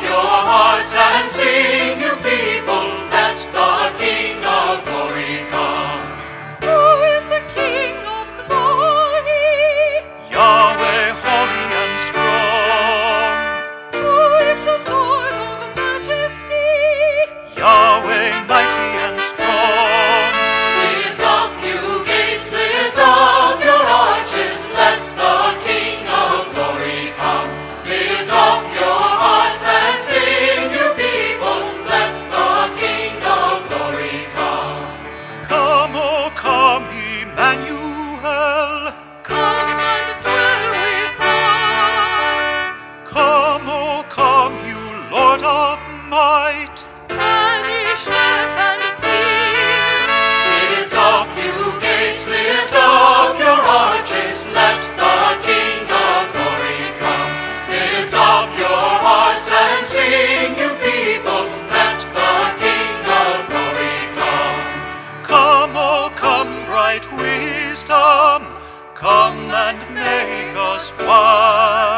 your hearts and sing, come, O come, you Lord of might. Banish death and fear. Lift up, you gates, lift up your arches, let the King of glory come. Lift up your hearts and sing, you people, let the King of glory come. Come, O come, bright wisdom, come and make us one.